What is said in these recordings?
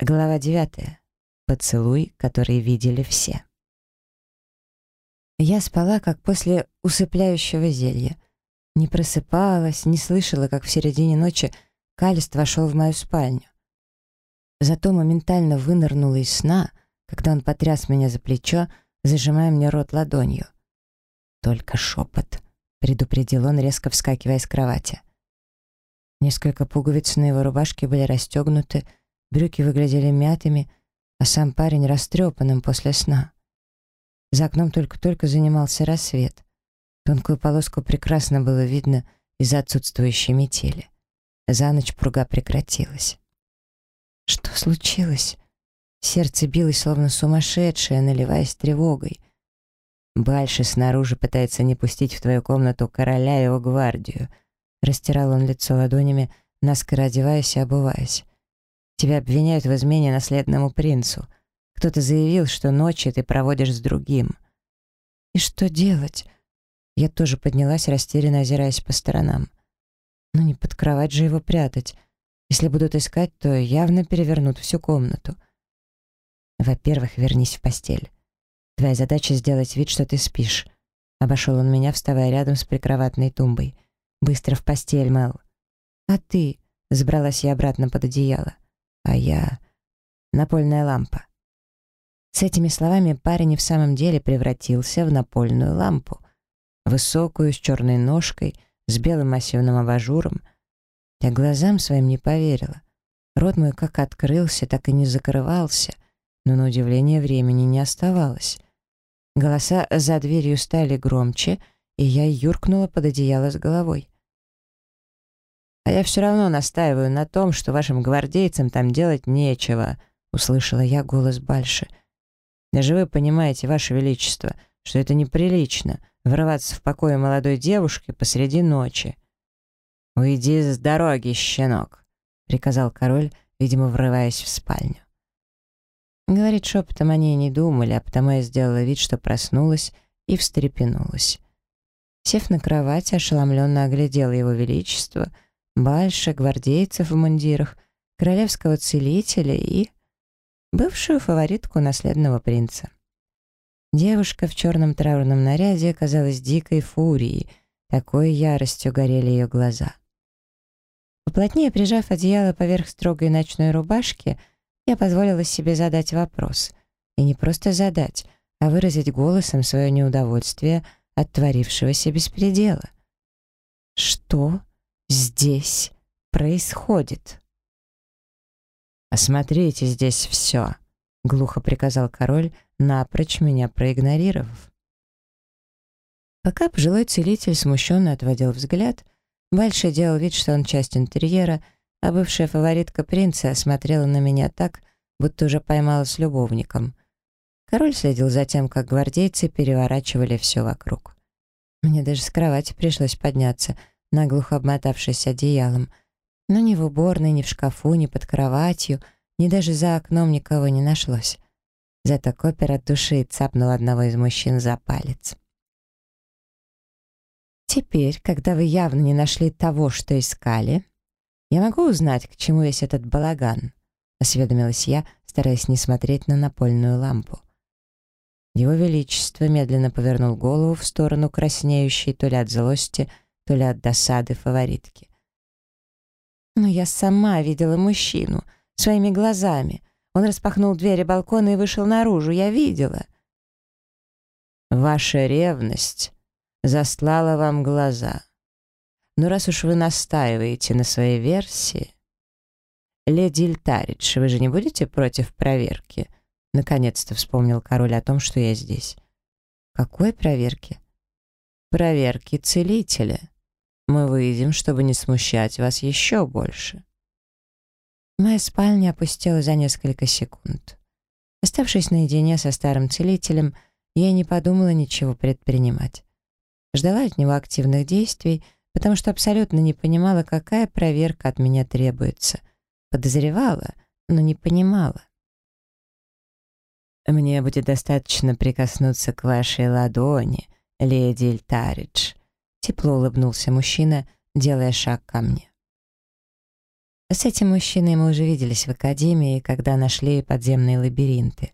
Глава девятая. Поцелуй, который видели все. Я спала, как после усыпляющего зелья. Не просыпалась, не слышала, как в середине ночи Калист вошел в мою спальню. Зато моментально вынырнула из сна, когда он потряс меня за плечо, зажимая мне рот ладонью. «Только шепот», — предупредил он, резко вскакивая с кровати. Несколько пуговиц на его рубашке были расстегнуты, Брюки выглядели мятыми, а сам парень растрепанным после сна. За окном только-только занимался рассвет. Тонкую полоску прекрасно было видно из-за отсутствующей метели. За ночь пруга прекратилась. Что случилось? Сердце билось, словно сумасшедшее, наливаясь тревогой. Бальши снаружи пытается не пустить в твою комнату короля и его гвардию. Растирал он лицо ладонями, наскоро одеваясь и обуваясь. Тебя обвиняют в измене наследному принцу. Кто-то заявил, что ночи ты проводишь с другим. И что делать? Я тоже поднялась, растерянно озираясь по сторонам. Ну не под кровать же его прятать. Если будут искать, то явно перевернут всю комнату. Во-первых, вернись в постель. Твоя задача сделать вид, что ты спишь. Обошел он меня, вставая рядом с прикроватной тумбой. Быстро в постель, Мэл. А ты? Забралась я обратно под одеяло а я — напольная лампа. С этими словами парень в самом деле превратился в напольную лампу. Высокую, с черной ножкой, с белым массивным абажуром. Я глазам своим не поверила. Рот мой как открылся, так и не закрывался, но на удивление времени не оставалось. Голоса за дверью стали громче, и я юркнула под одеяло с головой. «А я все равно настаиваю на том, что вашим гвардейцам там делать нечего», — услышала я голос Бальши. «Даже вы понимаете, ваше величество, что это неприлично — врываться в покое молодой девушки посреди ночи». «Уйди с дороги, щенок», — приказал король, видимо, врываясь в спальню. Говорит, шепотом они и не думали, а потому я сделала вид, что проснулась и встрепенулась. Сев на кровать, ошеломленно оглядела его величество — Бальша, гвардейцев в мундирах, королевского целителя и бывшую фаворитку наследного принца. Девушка в черном траурном наряде оказалась дикой фурией, такой яростью горели ее глаза. Поплотнее прижав одеяло поверх строгой ночной рубашки, я позволила себе задать вопрос. И не просто задать, а выразить голосом свое неудовольствие от творившегося беспредела. «Что?» Здесь происходит?» «Осмотрите здесь все», — глухо приказал король, напрочь меня проигнорировав. Пока пожилой целитель смущенно отводил взгляд, Бальше делал вид, что он часть интерьера, а бывшая фаворитка принца осмотрела на меня так, будто уже поймала с любовником. Король следил за тем, как гвардейцы переворачивали все вокруг. Мне даже с кровати пришлось подняться — наглухо обмотавшись одеялом. Но ни в уборной, ни в шкафу, ни под кроватью, ни даже за окном никого не нашлось. Зато Копер от души цапнул одного из мужчин за палец. «Теперь, когда вы явно не нашли того, что искали, я могу узнать, к чему весь этот балаган?» — осведомилась я, стараясь не смотреть на напольную лампу. Его Величество медленно повернул голову в сторону краснеющей то ли от злости, то ли от досады фаворитки. Но я сама видела мужчину, своими глазами. Он распахнул двери балкона и вышел наружу. Я видела. Ваша ревность заслала вам глаза. Но раз уж вы настаиваете на своей версии... Леди Ильтаридж, вы же не будете против проверки? Наконец-то вспомнил король о том, что я здесь. Какой проверки? Проверки целителя. Мы выйдем, чтобы не смущать вас еще больше». Моя спальня опустела за несколько секунд. Оставшись наедине со старым целителем, я не подумала ничего предпринимать. Ждала от него активных действий, потому что абсолютно не понимала, какая проверка от меня требуется. Подозревала, но не понимала. «Мне будет достаточно прикоснуться к вашей ладони, леди Ильтаридж», Тепло улыбнулся мужчина, делая шаг ко мне. С этим мужчиной мы уже виделись в академии, когда нашли подземные лабиринты.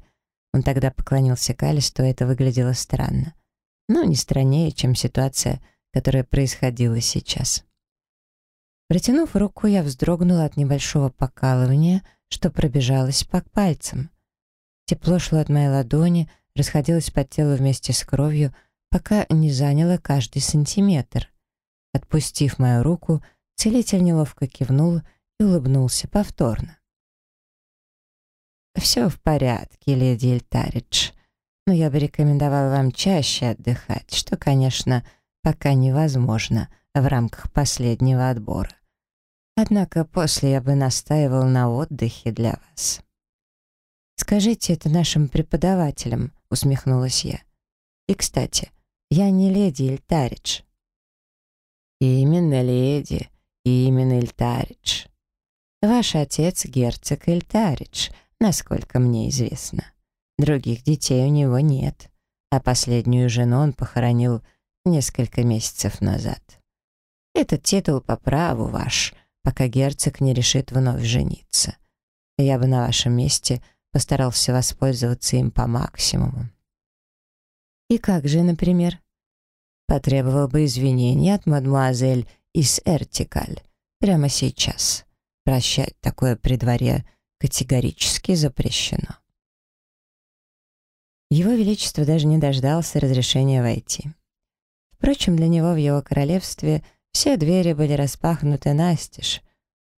Он тогда поклонился Калисту, и это выглядело странно. Но не страннее, чем ситуация, которая происходила сейчас. Протянув руку, я вздрогнула от небольшого покалывания, что пробежалось по пальцам. Тепло шло от моей ладони, расходилось по телу вместе с кровью, пока не заняло каждый сантиметр. Отпустив мою руку, целитель неловко кивнул и улыбнулся повторно. «Все в порядке, леди Эльтаридж, но я бы рекомендовал вам чаще отдыхать, что, конечно, пока невозможно в рамках последнего отбора. Однако после я бы настаивал на отдыхе для вас». «Скажите это нашим преподавателям», — усмехнулась я. «И, кстати, я не леди Эльтаридж». «Именно леди, именно Эльтаридж. Ваш отец герцог Эльтаридж, насколько мне известно. Других детей у него нет, а последнюю жену он похоронил несколько месяцев назад. Этот титул по праву ваш, пока герцог не решит вновь жениться. Я бы на вашем месте — постарался воспользоваться им по максимуму. И как же, например? Потребовал бы извинений от мадмуазель из Эртикаль прямо сейчас. Прощать такое при дворе категорически запрещено. Его Величество даже не дождался разрешения войти. Впрочем, для него в его королевстве все двери были распахнуты настежь.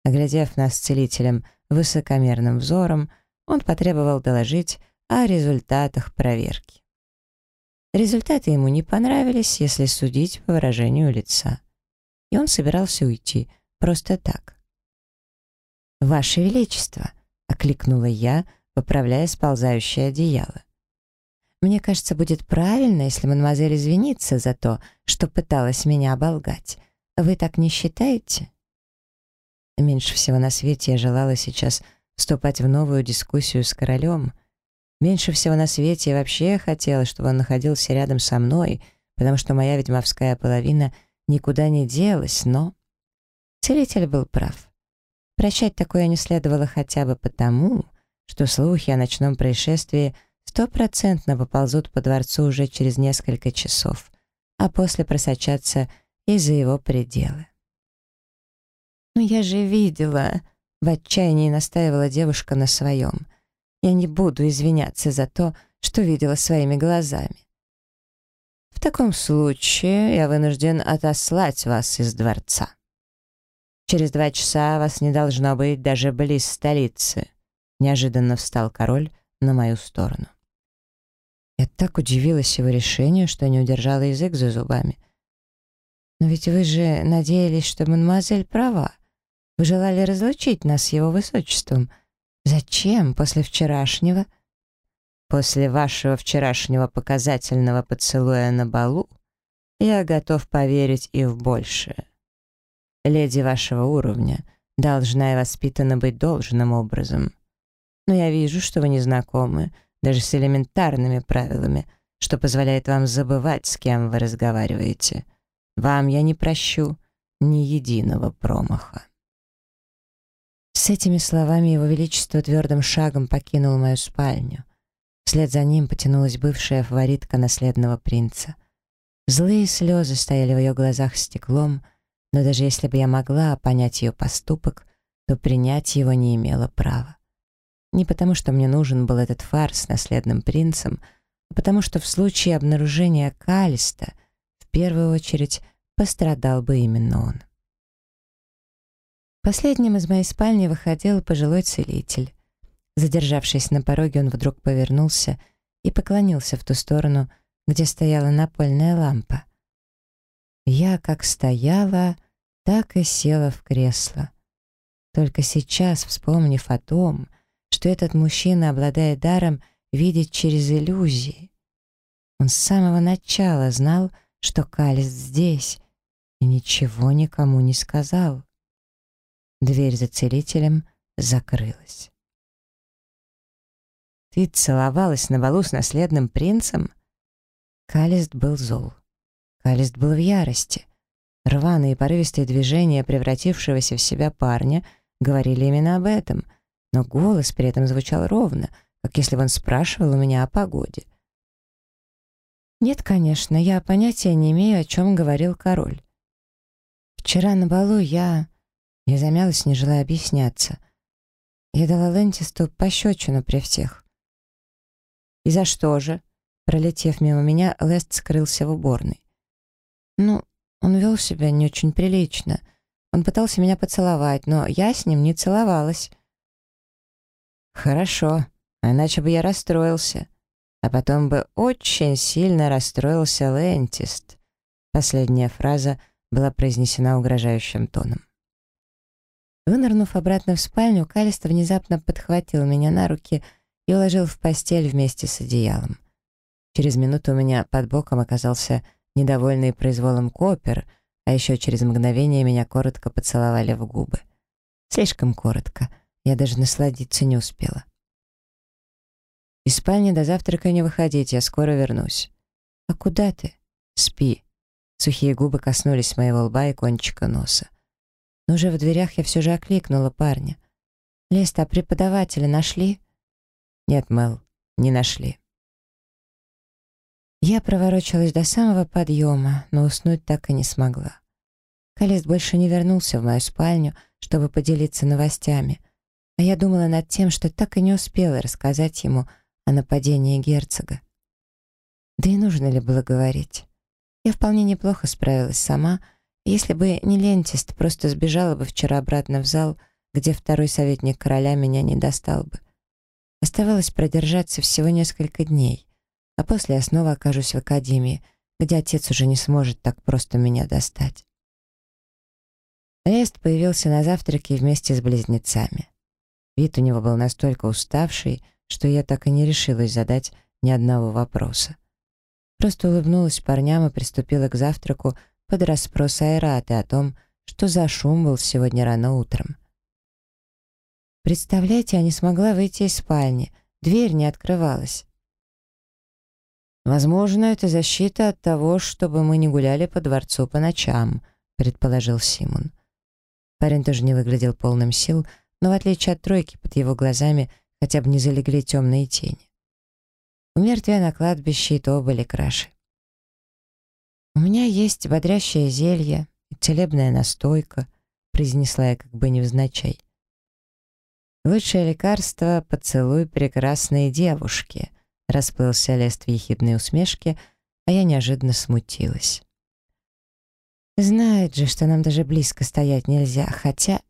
Оглядев нас целителем высокомерным взором, он потребовал доложить о результатах проверки. Результаты ему не понравились, если судить по выражению лица. И он собирался уйти просто так. «Ваше Величество!» — окликнула я, поправляя сползающее одеяло. «Мне кажется, будет правильно, если мадемуазель извинится за то, что пыталась меня оболгать. Вы так не считаете?» Меньше всего на свете я желала сейчас вступать в новую дискуссию с королем. Меньше всего на свете я вообще хотела, чтобы он находился рядом со мной, потому что моя ведьмовская половина никуда не делась, но... Целитель был прав. Прощать такое не следовало хотя бы потому, что слухи о ночном происшествии стопроцентно поползут по дворцу уже через несколько часов, а после просочатся и за его пределы. «Но я же видела!» В отчаянии настаивала девушка на своем. «Я не буду извиняться за то, что видела своими глазами». «В таком случае я вынужден отослать вас из дворца. Через два часа вас не должно быть даже близ столицы». Неожиданно встал король на мою сторону. Я так удивилась его решению, что не удержала язык за зубами. «Но ведь вы же надеялись, что мадемуазель права. Вы желали разлучить нас с его высочеством. Зачем после вчерашнего? После вашего вчерашнего показательного поцелуя на балу я готов поверить и в большее. Леди вашего уровня должна и воспитана быть должным образом. Но я вижу, что вы не знакомы даже с элементарными правилами, что позволяет вам забывать, с кем вы разговариваете. Вам я не прощу ни единого промаха. С этими словами его величество твердым шагом покинул мою спальню. Вслед за ним потянулась бывшая фаворитка наследного принца. Злые слезы стояли в ее глазах стеклом, но даже если бы я могла понять ее поступок, то принять его не имела права. Не потому, что мне нужен был этот фарс с наследным принцем, а потому что в случае обнаружения Калиста в первую очередь пострадал бы именно он. Последним из моей спальни выходил пожилой целитель. Задержавшись на пороге, он вдруг повернулся и поклонился в ту сторону, где стояла напольная лампа. Я как стояла, так и села в кресло. Только сейчас, вспомнив о том, что этот мужчина обладает даром видеть через иллюзии. Он с самого начала знал, что Калист здесь, и ничего никому не сказал. Дверь за целителем закрылась. «Ты целовалась на балу с наследным принцем?» Калист был зол. Калист был в ярости. Рваные порывистые движения превратившегося в себя парня говорили именно об этом, но голос при этом звучал ровно, как если бы он спрашивал у меня о погоде. Нет, конечно, я понятия не имею, о чем говорил король. Вчера на балу я... Я замялась, не желая объясняться. Я дала Лентисту пощечину при всех. «И за что же?» Пролетев мимо меня, Лест скрылся в уборной. «Ну, он вел себя не очень прилично. Он пытался меня поцеловать, но я с ним не целовалась». «Хорошо, иначе бы я расстроился. А потом бы очень сильно расстроился Лентист». Последняя фраза была произнесена угрожающим тоном. Вынырнув обратно в спальню, Калист внезапно подхватил меня на руки и уложил в постель вместе с одеялом. Через минуту у меня под боком оказался недовольный произволом Копер, а еще через мгновение меня коротко поцеловали в губы. Слишком коротко, я даже насладиться не успела. Из спальни до завтрака не выходить, я скоро вернусь. А куда ты? Спи. Сухие губы коснулись моего лба и кончика носа. Но уже в дверях я все же окликнула парня. «Лест, а преподавателя нашли?» «Нет, Мел, не нашли». Я проворочилась до самого подъема, но уснуть так и не смогла. Калест больше не вернулся в мою спальню, чтобы поделиться новостями, а я думала над тем, что так и не успела рассказать ему о нападении герцога. Да и нужно ли было говорить? Я вполне неплохо справилась сама, если бы не Лентист, просто сбежала бы вчера обратно в зал, где второй советник короля меня не достал бы. Оставалось продержаться всего несколько дней а после я снова окажусь в академии, где отец уже не сможет так просто меня достать. Эст появился на завтраке вместе с близнецами. Вид у него был настолько уставший, что я так и не решилась задать ни одного вопроса. Просто улыбнулась парням и приступила к завтраку под расспрос Айраты о том, что за шум был сегодня рано утром. Представляете, я не смогла выйти из спальни, дверь не открывалась. «Возможно, это защита от того, чтобы мы не гуляли по дворцу по ночам», — предположил Симон. Парень тоже не выглядел полным сил, но в отличие от тройки, под его глазами хотя бы не залегли темные тени. У мертвия на кладбище и то были краши. «У меня есть бодрящее зелье и целебная настойка», — произнесла я как бы невзначай. «Лучшее лекарство — поцелуй прекрасной девушки», — Расплылся Лест в ехидной усмешке, а я неожиданно смутилась. Знает же, что нам даже близко стоять нельзя, хотя...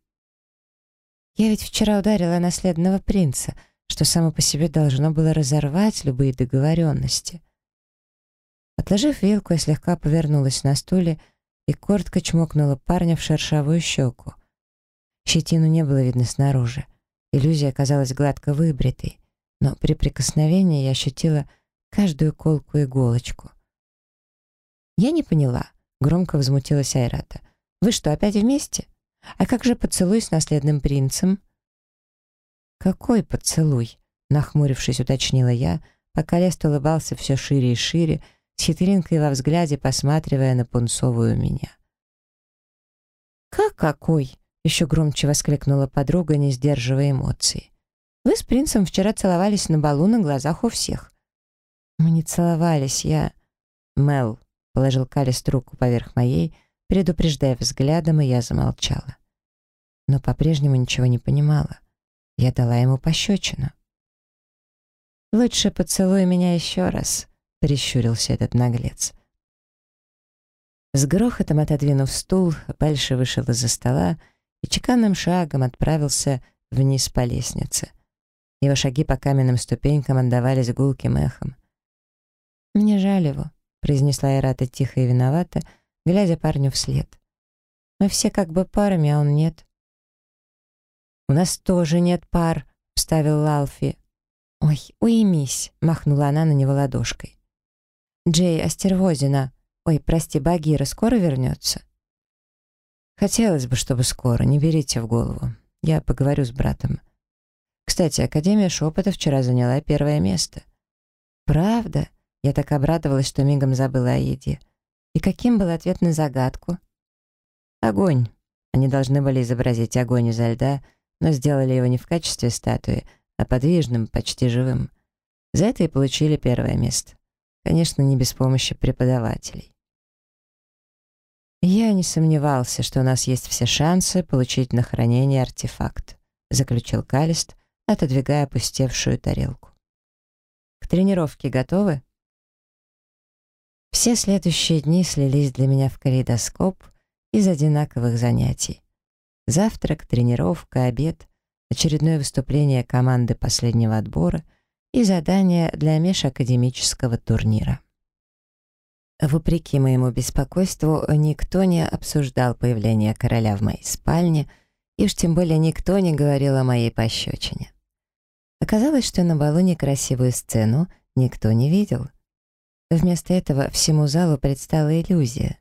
Я ведь вчера ударила наследного принца, что само по себе должно было разорвать любые договоренности. Отложив вилку, я слегка повернулась на стуле и коротко чмокнула парня в шершавую щеку. Щетину не было видно снаружи. Иллюзия казалась гладко выбритой но при прикосновении я ощутила каждую колку иголочку. «Я не поняла», — громко возмутилась Айрата. «Вы что, опять вместе? А как же поцелуй с наследным принцем?» «Какой поцелуй?» — нахмурившись, уточнила я, пока Лест улыбался все шире и шире, хитринкой во взгляде посматривая на пунцовую меня. «Как какой?» — еще громче воскликнула подруга, не сдерживая эмоций. Вы с принцем вчера целовались на балу на глазах у всех». «Мы не целовались, я...» «Мел», — положил Калист руку поверх моей, предупреждая взглядом, и я замолчала. Но по-прежнему ничего не понимала. Я дала ему пощечину. «Лучше поцелуй меня еще раз», — прищурился этот наглец. С грохотом отодвинув стул, Бальше вышел из-за стола и чеканным шагом отправился вниз по лестнице — его шаги по каменным ступенькам отдавались гулким эхом. «Мне жаль его», — произнесла Ирата тихо и виновато, глядя парню вслед. «Мы все как бы парами, а он нет». «У нас тоже нет пар», — вставил Лалфи. «Ой, уймись», — махнула она на него ладошкой. «Джей, Астервозина, ой, прости, Багира скоро вернется?» «Хотелось бы, чтобы скоро, не берите в голову. Я поговорю с братом». Кстати, Академия Шепота вчера заняла первое место. Правда? Я так обрадовалась, что мигом забыла о еде. И каким был ответ на загадку? Огонь. Они должны были изобразить огонь изо льда, но сделали его не в качестве статуи, а подвижным, почти живым. За это и получили первое место. Конечно, не без помощи преподавателей. «Я не сомневался, что у нас есть все шансы получить на хранение артефакт», заключил Калист, отодвигая опустевшую тарелку. «К тренировке готовы?» Все следующие дни слились для меня в калейдоскоп из одинаковых занятий. Завтрак, тренировка, обед, очередное выступление команды последнего отбора и задание для межакадемического турнира. Вопреки моему беспокойству, никто не обсуждал появление короля в моей спальне, и уж тем более никто не говорил о моей пощечине. Оказалось, что на балу некрасивую сцену никто не видел. Вместо этого всему залу предстала иллюзия.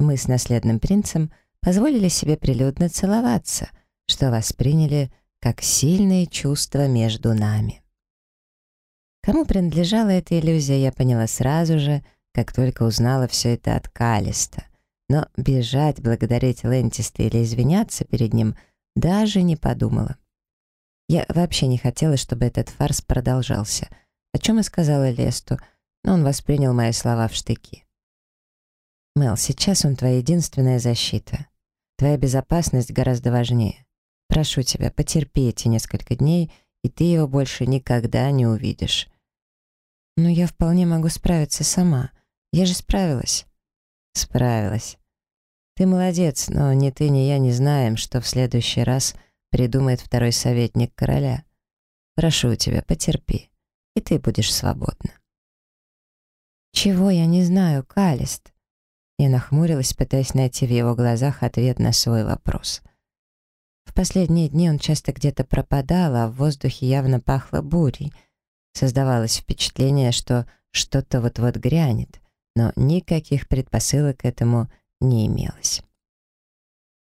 Мы с наследным принцем позволили себе прилюдно целоваться, что восприняли как сильные чувства между нами. Кому принадлежала эта иллюзия, я поняла сразу же — как только узнала все это от Калиста. Но бежать, благодарить Лентиста или извиняться перед ним даже не подумала. Я вообще не хотела, чтобы этот фарс продолжался, о чем и сказала Лесту, но он воспринял мои слова в штыки. «Мел, сейчас он твоя единственная защита. Твоя безопасность гораздо важнее. Прошу тебя, потерпи эти несколько дней, и ты его больше никогда не увидишь». «Но я вполне могу справиться сама», я же справилась. Справилась. Ты молодец, но ни ты, ни я не знаем, что в следующий раз придумает второй советник короля. Прошу тебя, потерпи, и ты будешь свободна. Чего я не знаю, Калист? Я нахмурилась, пытаясь найти в его глазах ответ на свой вопрос. В последние дни он часто где-то пропадал, а в воздухе явно пахло бурей. Создавалось впечатление, что что-то вот-вот грянет но никаких предпосылок к этому не имелось.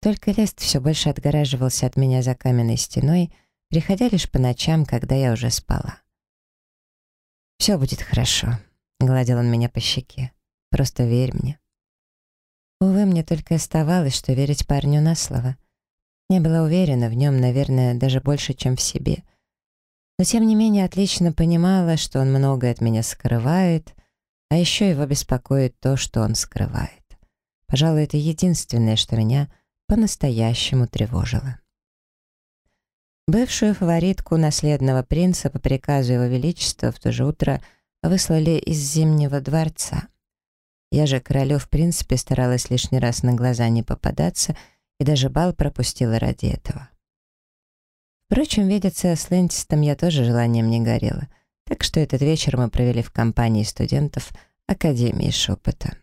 Только Лест все больше отгораживался от меня за каменной стеной, приходя лишь по ночам, когда я уже спала. «Все будет хорошо», — гладил он меня по щеке. «Просто верь мне». Увы, мне только оставалось, что верить парню на слово. Не была уверена в нем, наверное, даже больше, чем в себе. Но тем не менее отлично понимала, что он многое от меня скрывает, а еще его беспокоит то, что он скрывает. Пожалуй, это единственное, что меня по-настоящему тревожило. Бывшую фаворитку наследного принца по приказу его величества в то же утро выслали из Зимнего дворца. Я же королю в принципе старалась лишний раз на глаза не попадаться и даже бал пропустила ради этого. Впрочем, видеться с Лентистом я тоже желанием не горела — так что этот вечер мы провели в компании студентов Академии Шепота.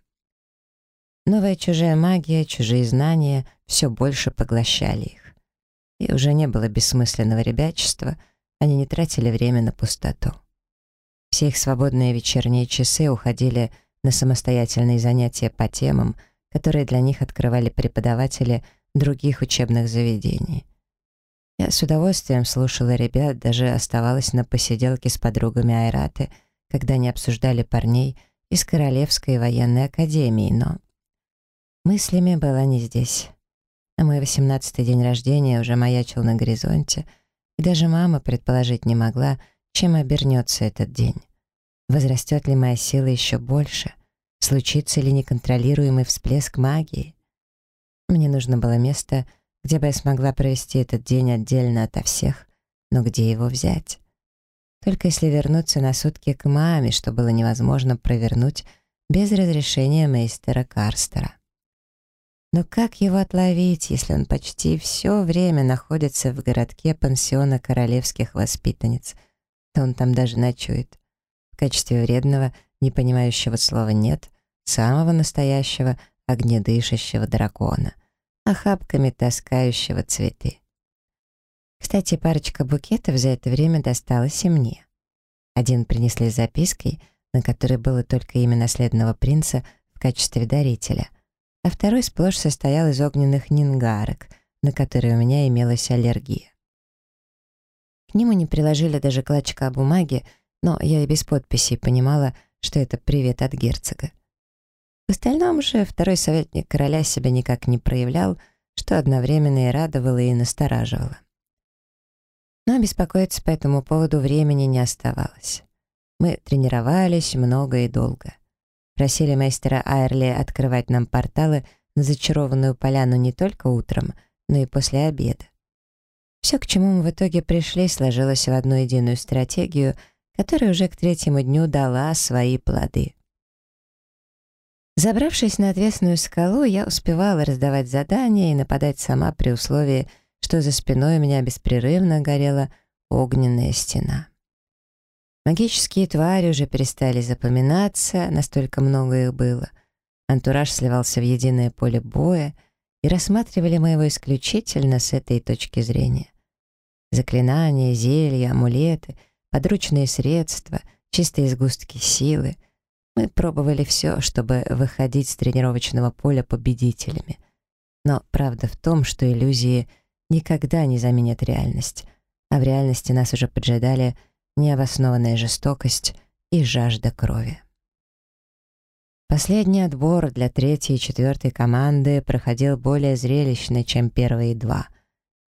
Новая чужая магия, чужие знания все больше поглощали их. И уже не было бессмысленного ребячества, они не тратили время на пустоту. Все их свободные вечерние часы уходили на самостоятельные занятия по темам, которые для них открывали преподаватели других учебных заведений — я с удовольствием слушала ребят, даже оставалась на посиделке с подругами Айраты, когда они обсуждали парней из Королевской военной академии, но мыслями была не здесь. А мой восемнадцатый день рождения уже маячил на горизонте, и даже мама предположить не могла, чем обернется этот день. Возрастет ли моя сила еще больше? Случится ли неконтролируемый всплеск магии? Мне нужно было место, где бы я смогла провести этот день отдельно ото всех, но где его взять? Только если вернуться на сутки к маме, что было невозможно провернуть без разрешения мейстера Карстера. Но как его отловить, если он почти все время находится в городке пансиона королевских воспитанниц? Да он там даже ночует. В качестве вредного, не понимающего слова «нет», самого настоящего огнедышащего дракона — охапками таскающего цветы. Кстати, парочка букетов за это время досталась и мне. Один принесли с запиской, на которой было только имя наследного принца в качестве дарителя, а второй сплошь состоял из огненных нингарок, на которые у меня имелась аллергия. К нему не приложили даже клочка бумаги, но я и без подписи понимала, что это привет от герцога. В остальном же второй советник короля себя никак не проявлял, что одновременно и радовало, и настораживало. Но беспокоиться по этому поводу времени не оставалось. Мы тренировались много и долго. Просили мастера Айрли открывать нам порталы на зачарованную поляну не только утром, но и после обеда. Все, к чему мы в итоге пришли, сложилось в одну единую стратегию, которая уже к третьему дню дала свои плоды. Забравшись на отвесную скалу, я успевала раздавать задания и нападать сама при условии, что за спиной у меня беспрерывно горела огненная стена. Магические твари уже перестали запоминаться, настолько много их было. Антураж сливался в единое поле боя, и рассматривали мы его исключительно с этой точки зрения. Заклинания, зелья, амулеты, подручные средства, чистые сгустки силы. Мы пробовали все, чтобы выходить с тренировочного поля победителями. Но правда в том, что иллюзии никогда не заменят реальность, а в реальности нас уже поджидали необоснованная жестокость и жажда крови. Последний отбор для третьей и четвертой команды проходил более зрелищно, чем первые два.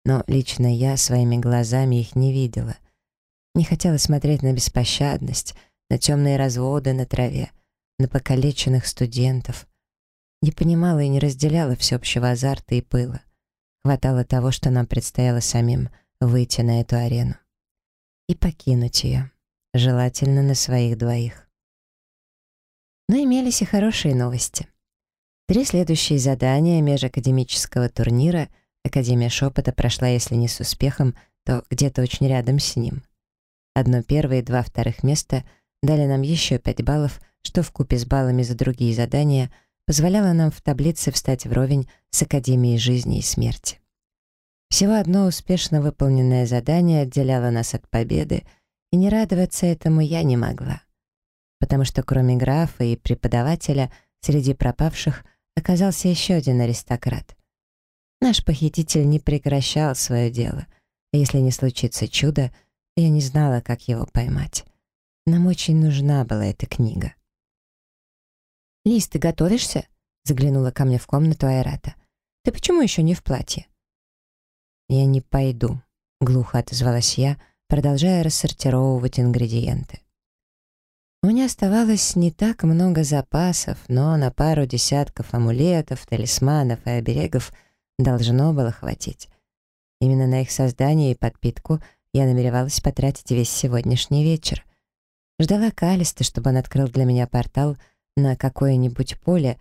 Но лично я своими глазами их не видела. Не хотела смотреть на беспощадность, на темные разводы на траве, на покалеченных студентов. Не понимала и не разделяла всеобщего азарта и пыла. Хватало того, что нам предстояло самим выйти на эту арену и покинуть ее, желательно на своих двоих. Но имелись и хорошие новости. Три следующие задания межакадемического турнира Академия Шепота прошла, если не с успехом, то где-то очень рядом с ним. Одно первое и два вторых места дали нам еще пять баллов, что в купе с баллами за другие задания позволяло нам в таблице встать вровень с Академией жизни и смерти. Всего одно успешно выполненное задание отделяло нас от победы, и не радоваться этому я не могла. Потому что кроме графа и преподавателя среди пропавших оказался еще один аристократ. Наш похититель не прекращал свое дело. И если не случится чудо, я не знала, как его поймать. Нам очень нужна была эта книга. «Лиз, ты готовишься?» — заглянула ко мне в комнату Айрата. «Ты почему еще не в платье?» «Я не пойду», — глухо отозвалась я, продолжая рассортировывать ингредиенты. У меня оставалось не так много запасов, но на пару десятков амулетов, талисманов и оберегов должно было хватить. Именно на их создание и подпитку я намеревалась потратить весь сегодняшний вечер. Ждала Калиста, чтобы он открыл для меня портал на какое-нибудь поле,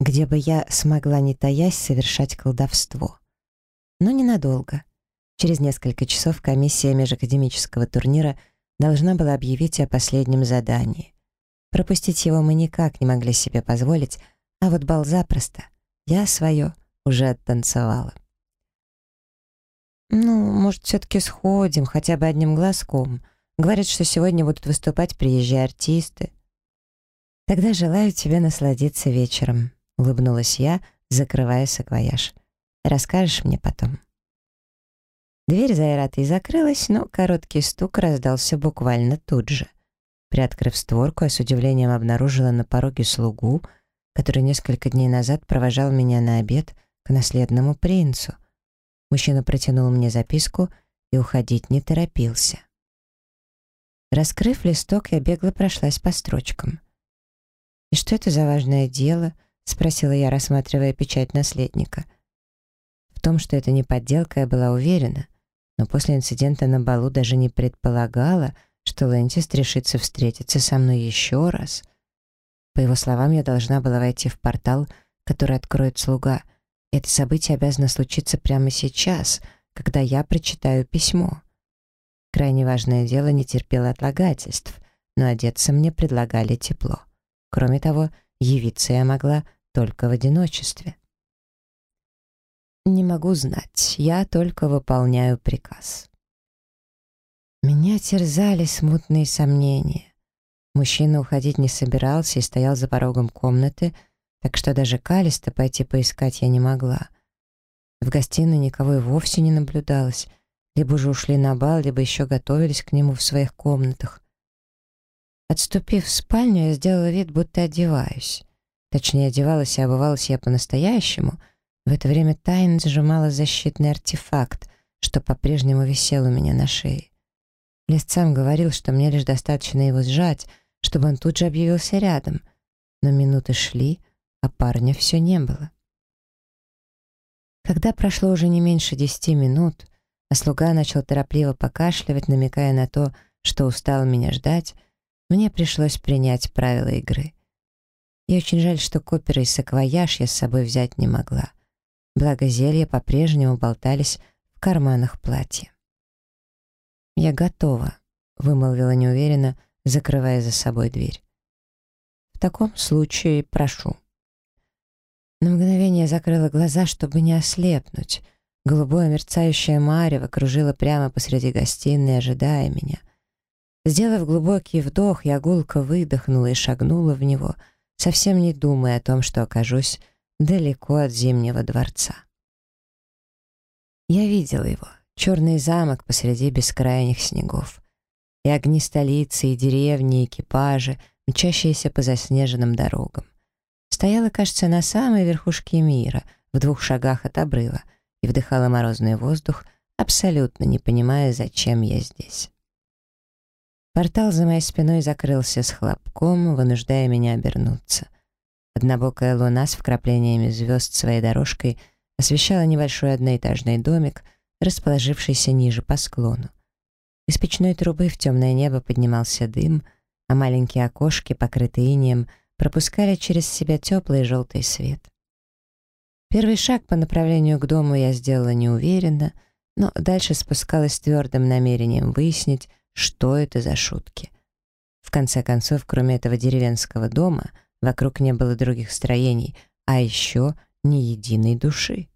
где бы я смогла, не таясь, совершать колдовство но ненадолго. Через несколько часов комиссия межакадемического турнира должна была объявить о последнем задании. Пропустить его мы никак не могли себе позволить, а вот бал запросто. Я свое уже оттанцевала. «Ну, может, все-таки сходим, хотя бы одним глазком. Говорят, что сегодня будут выступать приезжие артисты». «Тогда желаю тебе насладиться вечером», — улыбнулась я, закрывая саквояж. Расскажешь мне потом». Дверь за Айратой закрылась, но короткий стук раздался буквально тут же. Приоткрыв створку, я с удивлением обнаружила на пороге слугу, который несколько дней назад провожал меня на обед к наследному принцу. Мужчина протянул мне записку и уходить не торопился. Раскрыв листок, я бегло прошлась по строчкам. «И что это за важное дело?» — спросила я, рассматривая печать наследника — в том, что это не подделка, я была уверена, но после инцидента на балу даже не предполагала, что Лэнтис решится встретиться со мной еще раз. По его словам, я должна была войти в портал, который откроет слуга. это событие обязано случиться прямо сейчас, когда я прочитаю письмо. Крайне важное дело не терпело отлагательств, но одеться мне предлагали тепло. Кроме того, явиться я могла только в одиночестве. Не могу знать, я только выполняю приказ. Меня терзали смутные сомнения. Мужчина уходить не собирался и стоял за порогом комнаты, так что даже Калиста пойти поискать я не могла. В гостиной никого и вовсе не наблюдалось. Либо уже ушли на бал, либо еще готовились к нему в своих комнатах. Отступив в спальню, я сделала вид, будто одеваюсь. Точнее, одевалась и обувалась я по-настоящему — в это время Тайн сжимала защитный артефакт, что по-прежнему висел у меня на шее. Лист сам говорил, что мне лишь достаточно его сжать, чтобы он тут же объявился рядом. Но минуты шли, а парня все не было. Когда прошло уже не меньше десяти минут, а слуга начал торопливо покашливать, намекая на то, что устал меня ждать, мне пришлось принять правила игры. И очень жаль, что копера и саквояж я с собой взять не могла. Благо зелья по-прежнему болтались в карманах платья. «Я готова», — вымолвила неуверенно, закрывая за собой дверь. «В таком случае прошу». На мгновение закрыла глаза, чтобы не ослепнуть. Голубое мерцающее марево кружило прямо посреди гостиной, ожидая меня. Сделав глубокий вдох, я гулко выдохнула и шагнула в него, совсем не думая о том, что окажусь далеко от Зимнего дворца. Я видела его, черный замок посреди бескрайних снегов. И огни столицы, и деревни, и экипажи, мчащиеся по заснеженным дорогам. Стояла, кажется, на самой верхушке мира, в двух шагах от обрыва, и вдыхала морозный воздух, абсолютно не понимая, зачем я здесь. Портал за моей спиной закрылся с хлопком, вынуждая меня обернуться. Однобокая луна с вкраплениями звезд своей дорожкой освещала небольшой одноэтажный домик, расположившийся ниже по склону. Из печной трубы в темное небо поднимался дым, а маленькие окошки, покрытые инеем, пропускали через себя теплый желтый свет. Первый шаг по направлению к дому я сделала неуверенно, но дальше спускалась с твердым намерением выяснить, что это за шутки. В конце концов, кроме этого деревенского дома, вокруг не было других строений, а еще ни единой души.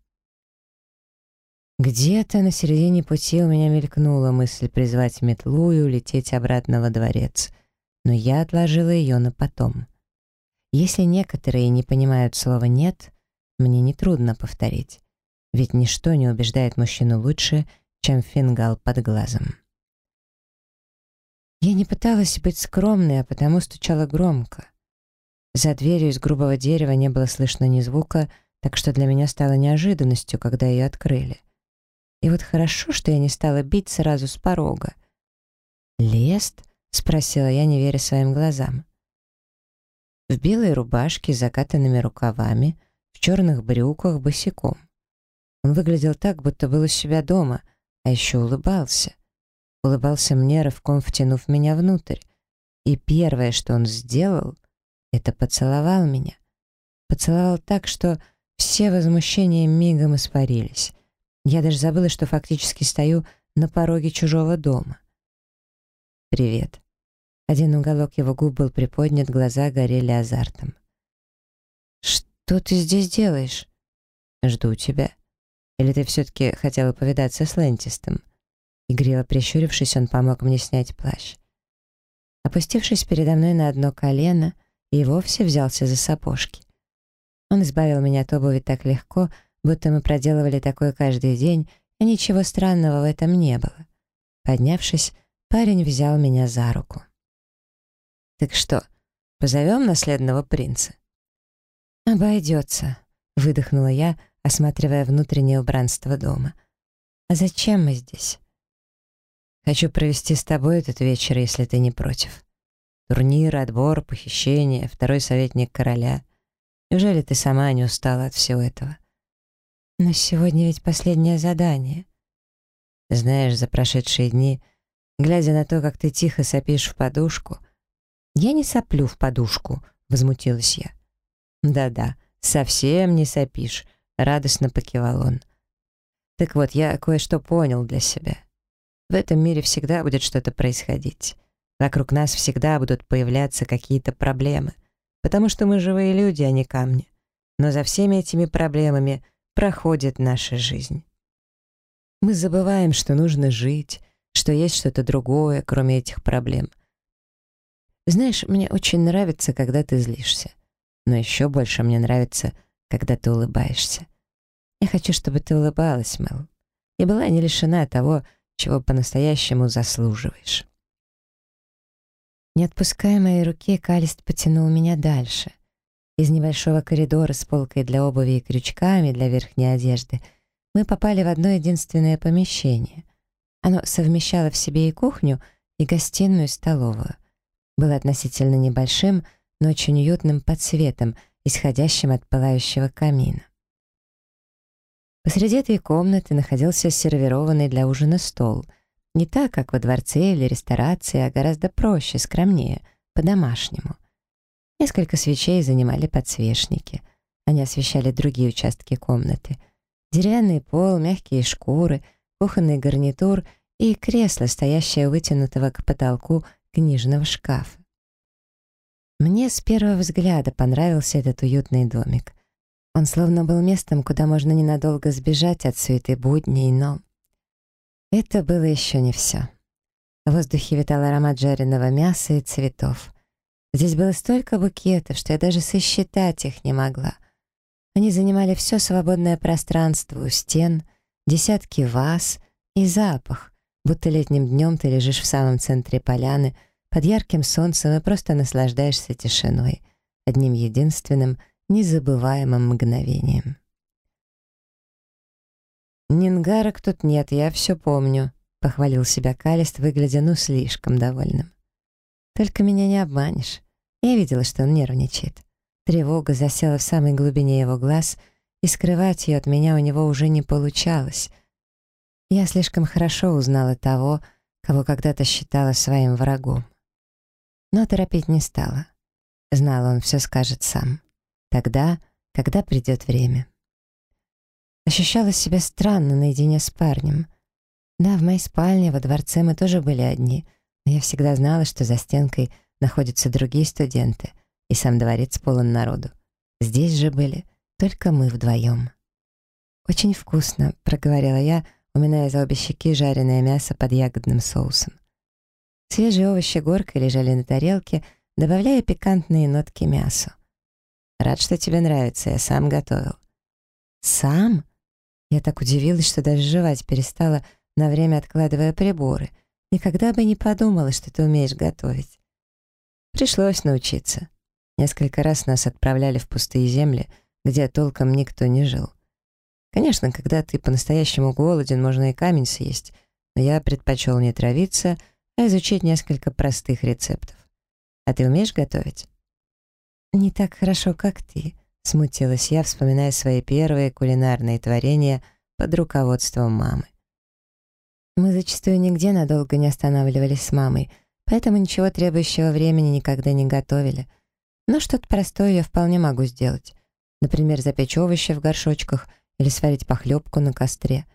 Где-то на середине пути у меня мелькнула мысль призвать метлу и улететь обратно во дворец, но я отложила ее на потом. Если некоторые не понимают слова «нет», мне нетрудно повторить, ведь ничто не убеждает мужчину лучше, чем фингал под глазом. Я не пыталась быть скромной, а потому стучала громко. За дверью из грубого дерева не было слышно ни звука, так что для меня стало неожиданностью, когда ее открыли. И вот хорошо, что я не стала бить сразу с порога. «Лест?» — спросила я, не веря своим глазам. В белой рубашке с закатанными рукавами, в черных брюках, босиком. Он выглядел так, будто был у себя дома, а еще улыбался улыбался мне, рывком втянув меня внутрь. И первое, что он сделал, это поцеловал меня. Поцеловал так, что все возмущения мигом испарились. Я даже забыла, что фактически стою на пороге чужого дома. «Привет». Один уголок его губ был приподнят, глаза горели азартом. «Что ты здесь делаешь?» «Жду тебя. Или ты все-таки хотела повидаться с Лентистом?» Игриво прищурившись, он помог мне снять плащ. Опустившись передо мной на одно колено, и вовсе взялся за сапожки. Он избавил меня от обуви так легко, будто мы проделывали такое каждый день, и ничего странного в этом не было. Поднявшись, парень взял меня за руку. «Так что, позовем наследного принца?» «Обойдется», — выдохнула я, осматривая внутреннее убранство дома. «А зачем мы здесь?» Хочу провести с тобой этот вечер, если ты не против. Турнир, отбор, похищение, второй советник короля. Неужели ты сама не устала от всего этого? Но сегодня ведь последнее задание. Знаешь, за прошедшие дни, глядя на то, как ты тихо сопишь в подушку... Я не соплю в подушку, возмутилась я. Да-да, совсем не сопишь, радостно покивал он. Так вот, я кое-что понял для себя. В этом мире всегда будет что-то происходить. Вокруг нас всегда будут появляться какие-то проблемы, потому что мы живые люди, а не камни. Но за всеми этими проблемами проходит наша жизнь. Мы забываем, что нужно жить, что есть что-то другое, кроме этих проблем. Знаешь, мне очень нравится, когда ты злишься. Но еще больше мне нравится, когда ты улыбаешься. Я хочу, чтобы ты улыбалась, Мэл, и была не лишена того, чего по-настоящему заслуживаешь. Не отпуская моей руки, Калист потянул меня дальше. Из небольшого коридора с полкой для обуви и крючками для верхней одежды мы попали в одно единственное помещение. Оно совмещало в себе и кухню, и гостиную, и столовую. Было относительно небольшим, но очень уютным под цветом, исходящим от пылающего камина. Посреди этой комнаты находился сервированный для ужина стол. Не так, как во дворце или ресторации, а гораздо проще, скромнее, по-домашнему. Несколько свечей занимали подсвечники. Они освещали другие участки комнаты. Деревянный пол, мягкие шкуры, кухонный гарнитур и кресло, стоящее вытянутого к потолку книжного шкафа. Мне с первого взгляда понравился этот уютный домик. Он словно был местом, куда можно ненадолго сбежать от суеты будней, но... Это было еще не все. В воздухе витал аромат жареного мяса и цветов. Здесь было столько букетов, что я даже сосчитать их не могла. Они занимали все свободное пространство у стен, десятки ваз и запах, будто летним днем ты лежишь в самом центре поляны, под ярким солнцем и просто наслаждаешься тишиной, одним единственным, незабываемым мгновением. «Нингарок тут нет, я все помню», — похвалил себя Калист, выглядя ну слишком довольным. Только меня не обманешь. Я видела, что он нервничает. Тревога засела в самой глубине его глаз, и скрывать ее от меня у него уже не получалось. Я слишком хорошо узнала того, кого когда-то считала своим врагом. Но торопить не стала. Знала, он все скажет сам. Тогда, когда придет время. Ощущала себя странно наедине с парнем. Да, в моей спальне, во дворце мы тоже были одни — но я всегда знала, что за стенкой находятся другие студенты, и сам дворец полон народу. Здесь же были только мы вдвоем. «Очень вкусно», — проговорила я, уминая за обе щеки жареное мясо под ягодным соусом. Свежие овощи горкой лежали на тарелке, добавляя пикантные нотки мясу. «Рад, что тебе нравится, я сам готовил». «Сам?» Я так удивилась, что даже жевать перестала, на время откладывая приборы — Никогда бы не подумала, что ты умеешь готовить. Пришлось научиться. Несколько раз нас отправляли в пустые земли, где толком никто не жил. Конечно, когда ты по-настоящему голоден, можно и камень съесть, но я предпочел не травиться, а изучить несколько простых рецептов. А ты умеешь готовить? Не так хорошо, как ты, смутилась я, вспоминая свои первые кулинарные творения под руководством мамы. Мы зачастую нигде надолго не останавливались с мамой, поэтому ничего требующего времени никогда не готовили. Но что-то простое я вполне могу сделать. Например, запечь овощи в горшочках или сварить похлебку на костре.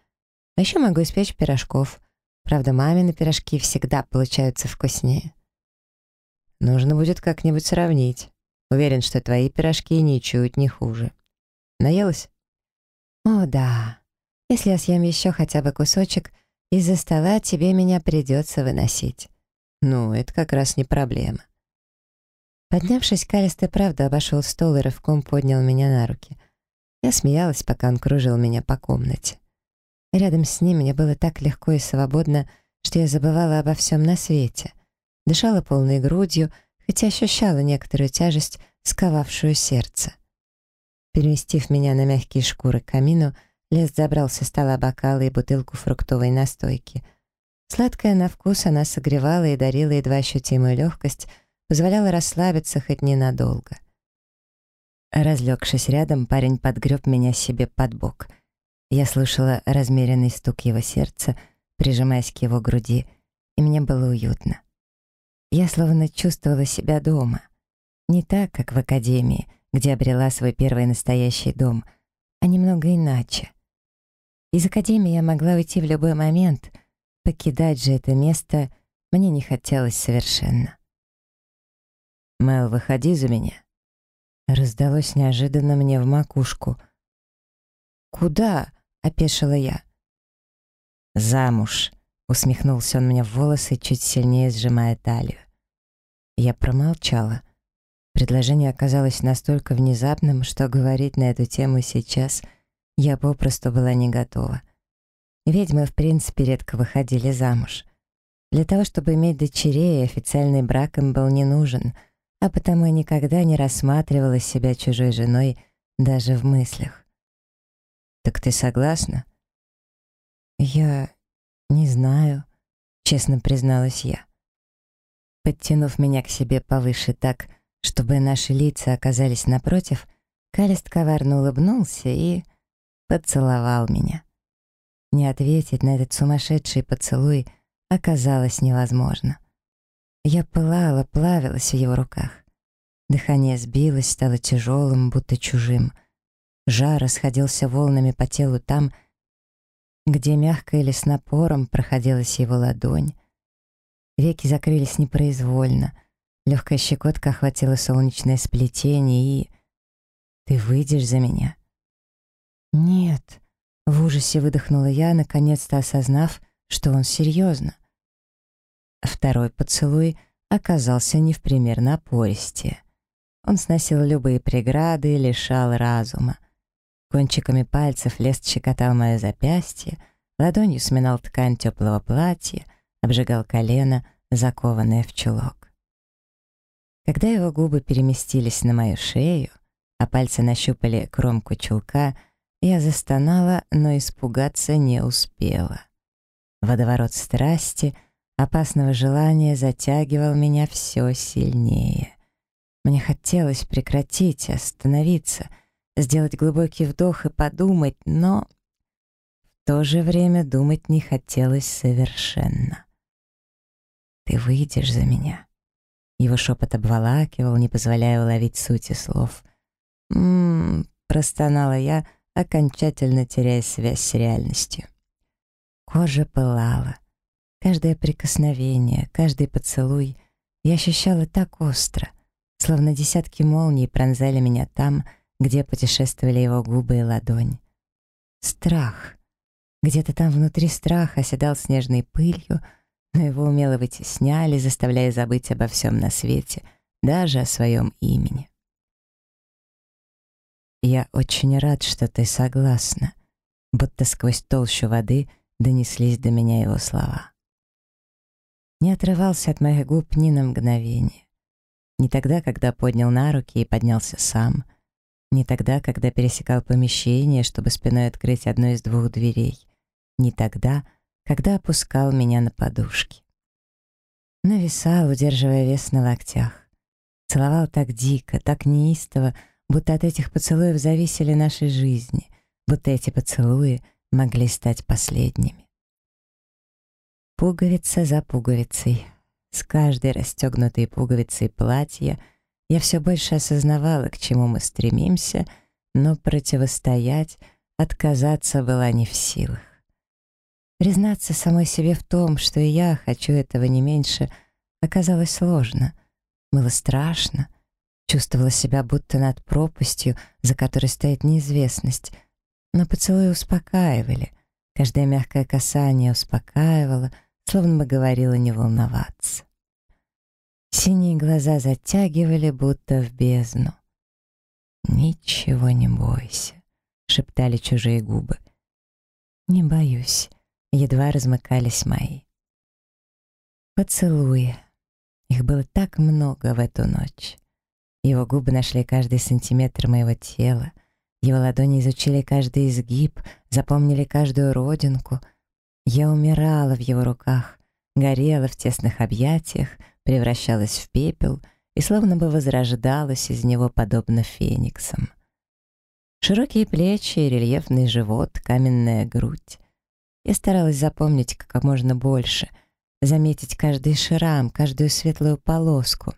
А еще могу испечь пирожков. Правда, мамины пирожки всегда получаются вкуснее. Нужно будет как-нибудь сравнить. Уверен, что твои пирожки ничуть не хуже. Наелась? О, да. Если я съем еще хотя бы кусочек — из-за стола тебе меня придется выносить. Ну, это как раз не проблема. Поднявшись, Калист и правда обошел стол и рывком поднял меня на руки. Я смеялась, пока он кружил меня по комнате. Рядом с ним мне было так легко и свободно, что я забывала обо всем на свете. Дышала полной грудью, хотя ощущала некоторую тяжесть, сковавшую сердце. Переместив меня на мягкие шкуры к камину, Лес забрал со стола бокалы и бутылку фруктовой настойки. Сладкая на вкус она согревала и дарила едва ощутимую легкость, позволяла расслабиться хоть ненадолго. Разлегшись рядом, парень подгреб меня себе под бок. Я слышала размеренный стук его сердца, прижимаясь к его груди, и мне было уютно. Я словно чувствовала себя дома. Не так, как в академии, где обрела свой первый настоящий дом, а немного иначе. Из академии я могла уйти в любой момент. Покидать же это место мне не хотелось совершенно. «Мэл, выходи за меня». Раздалось неожиданно мне в макушку. «Куда?» — опешила я. «Замуж», — усмехнулся он мне в волосы, чуть сильнее сжимая талию. Я промолчала. Предложение оказалось настолько внезапным, что говорить на эту тему сейчас — я попросту была не готова. Ведьмы, в принципе, редко выходили замуж. Для того, чтобы иметь дочерей, официальный брак им был не нужен, а потому я никогда не рассматривала себя чужой женой даже в мыслях. «Так ты согласна?» «Я не знаю», — честно призналась я. Подтянув меня к себе повыше так, чтобы наши лица оказались напротив, Калест коварно улыбнулся и поцеловал меня. Не ответить на этот сумасшедший поцелуй оказалось невозможно. Я пылала, плавилась в его руках. Дыхание сбилось, стало тяжелым, будто чужим. Жар расходился волнами по телу там, где мягко или с напором проходилась его ладонь. Веки закрылись непроизвольно. Легкая щекотка охватила солнечное сплетение и... «Ты выйдешь за меня?» «Нет», — в ужасе выдохнула я, наконец-то осознав, что он серьезно. Второй поцелуй оказался не в пример напористее. Он сносил любые преграды и лишал разума. Кончиками пальцев лес щекотал мое запястье, ладонью сминал ткань теплого платья, обжигал колено, закованное в чулок. Когда его губы переместились на мою шею, а пальцы нащупали кромку чулка, я застонала, но испугаться не успела. Водоворот страсти, опасного желания затягивал меня все сильнее. Мне хотелось прекратить, остановиться, сделать глубокий вдох и подумать, но в то же время думать не хотелось совершенно. «Ты выйдешь за меня?» Его шепот обволакивал, не позволяя уловить сути слов. «М-м-м», простонала я, окончательно теряя связь с реальностью. Кожа пылала. Каждое прикосновение, каждый поцелуй я ощущала так остро, словно десятки молний пронзали меня там, где путешествовали его губы и ладонь. Страх. Где-то там внутри страх оседал снежной пылью, но его умело вытесняли, заставляя забыть обо всем на свете, даже о своем имени. «Я очень рад, что ты согласна», будто сквозь толщу воды донеслись до меня его слова. Не отрывался от моих губ ни на мгновение. Не тогда, когда поднял на руки и поднялся сам. Не тогда, когда пересекал помещение, чтобы спиной открыть одну из двух дверей. Не тогда, когда опускал меня на подушки. Нависал, удерживая вес на локтях. Целовал так дико, так неистово, будто от этих поцелуев зависели наши жизни, будто эти поцелуи могли стать последними. Пуговица за пуговицей. С каждой расстегнутой пуговицей платья я все больше осознавала, к чему мы стремимся, но противостоять, отказаться была не в силах. Признаться самой себе в том, что и я хочу этого не меньше, оказалось сложно. Было страшно. Чувствовала себя будто над пропастью, за которой стоит неизвестность. Но поцелуи успокаивали. Каждое мягкое касание успокаивало, словно бы говорило не волноваться. Синие глаза затягивали, будто в бездну. «Ничего не бойся», — шептали чужие губы. «Не боюсь», едва размыкались мои. Поцелуи. Их было так много в эту ночь. Его губы нашли каждый сантиметр моего тела. Его ладони изучили каждый изгиб, запомнили каждую родинку. Я умирала в его руках, горела в тесных объятиях, превращалась в пепел и словно бы возрождалась из него подобно фениксам. Широкие плечи, рельефный живот, каменная грудь. Я старалась запомнить как можно больше, заметить каждый шрам, каждую светлую полоску.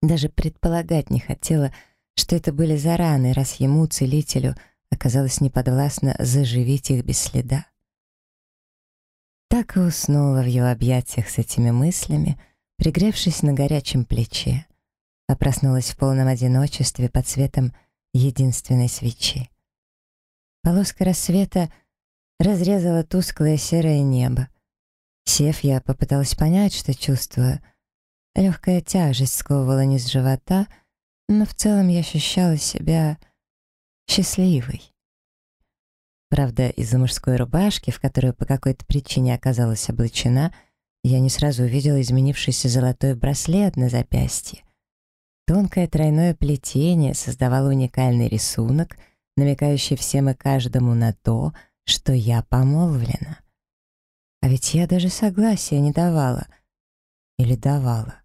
Даже предполагать не хотела, что это были за раны, раз ему, целителю, оказалось неподвластно заживить их без следа. Так и уснула в его объятиях с этими мыслями, пригревшись на горячем плече, а проснулась в полном одиночестве под светом единственной свечи. Полоска рассвета — разрезала тусклое серое небо. Сев, я попыталась понять, что чувствую. Легкая тяжесть сковывала низ живота, но в целом я ощущала себя счастливой. Правда, из-за мужской рубашки, в которую по какой-то причине оказалась облачена, я не сразу увидела изменившийся золотой браслет на запястье. Тонкое тройное плетение создавало уникальный рисунок, намекающий всем и каждому на то, что я помолвлена. А ведь я даже согласия не давала. Или давала.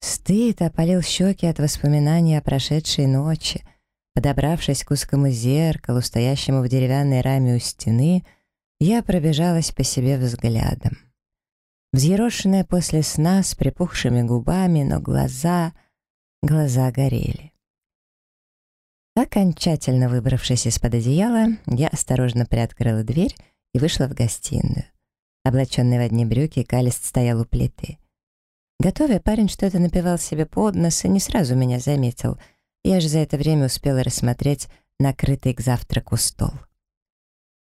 Стыд опалил щеки от воспоминаний о прошедшей ночи. Подобравшись к узкому зеркалу, стоящему в деревянной раме у стены, я пробежалась по себе взглядом. Взъерошенная после сна, с припухшими губами, но глаза... глаза горели. Окончательно выбравшись из-под одеяла, я осторожно приоткрыла дверь и вышла в гостиную. Облаченный в одни брюки, Калист стоял у плиты. Готовя, парень что-то напевал себе под нос и не сразу меня заметил. Я же за это время успела рассмотреть накрытый к завтраку стол.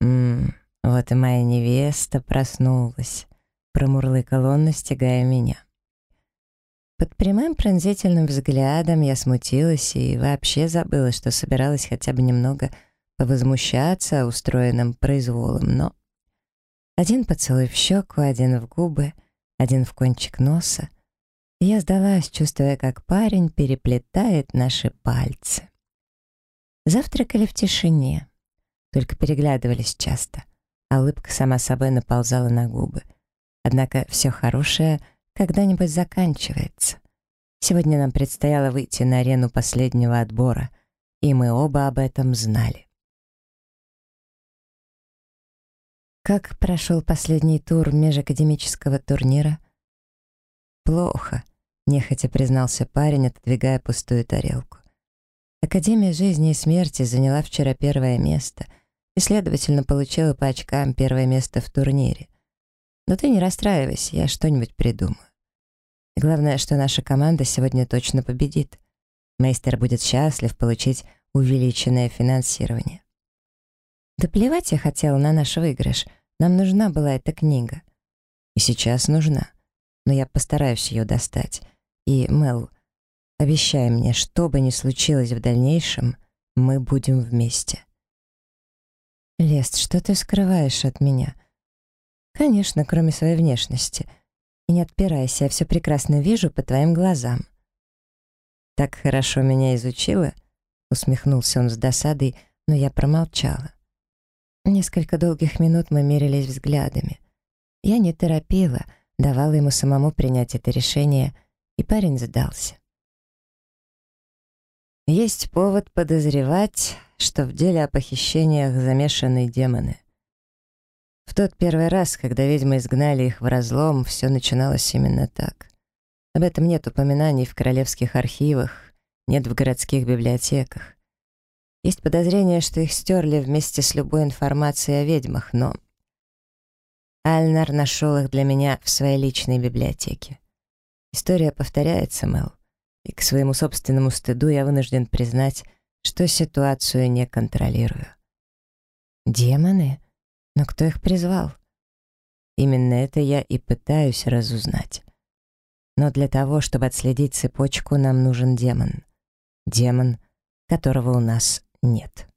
«Ммм, вот и моя невеста проснулась», — промурлыкал он, настигая меня. Под прямым пронзительным взглядом я смутилась и вообще забыла, что собиралась хотя бы немного повозмущаться устроенным произволом, но... Один поцелуй в щеку, один в губы, один в кончик носа. И я сдалась, чувствуя, как парень переплетает наши пальцы. Завтракали в тишине, только переглядывались часто, а улыбка сама собой наползала на губы. Однако все хорошее когда-нибудь заканчивается. Сегодня нам предстояло выйти на арену последнего отбора, и мы оба об этом знали. Как прошел последний тур межакадемического турнира? Плохо, нехотя признался парень, отодвигая пустую тарелку. Академия жизни и смерти заняла вчера первое место и, следовательно, получила по очкам первое место в турнире. Но ты не расстраивайся, я что-нибудь придумаю. И главное, что наша команда сегодня точно победит. Мейстер будет счастлив получить увеличенное финансирование. Да плевать я хотела на наш выигрыш. Нам нужна была эта книга. И сейчас нужна. Но я постараюсь ее достать. И, Мел, обещай мне, что бы ни случилось в дальнейшем, мы будем вместе. Лест, что ты скрываешь от меня? Конечно, кроме своей внешности. И не отпирайся, я все прекрасно вижу по твоим глазам. Так хорошо меня изучила, усмехнулся он с досадой, но я промолчала. Несколько долгих минут мы мерились взглядами. Я не торопила, давала ему самому принять это решение, и парень сдался. Есть повод подозревать, что в деле о похищениях замешаны демоны. В тот первый раз, когда ведьмы изгнали их в разлом, все начиналось именно так. Об этом нет упоминаний в королевских архивах, нет в городских библиотеках. Есть подозрение, что их стерли вместе с любой информацией о ведьмах, но... Альнар нашел их для меня в своей личной библиотеке. История повторяется, Мэл, и к своему собственному стыду я вынужден признать, что ситуацию не контролирую. Демоны? Но кто их призвал? Именно это я и пытаюсь разузнать. Но для того, чтобы отследить цепочку, нам нужен демон. Демон, которого у нас нет.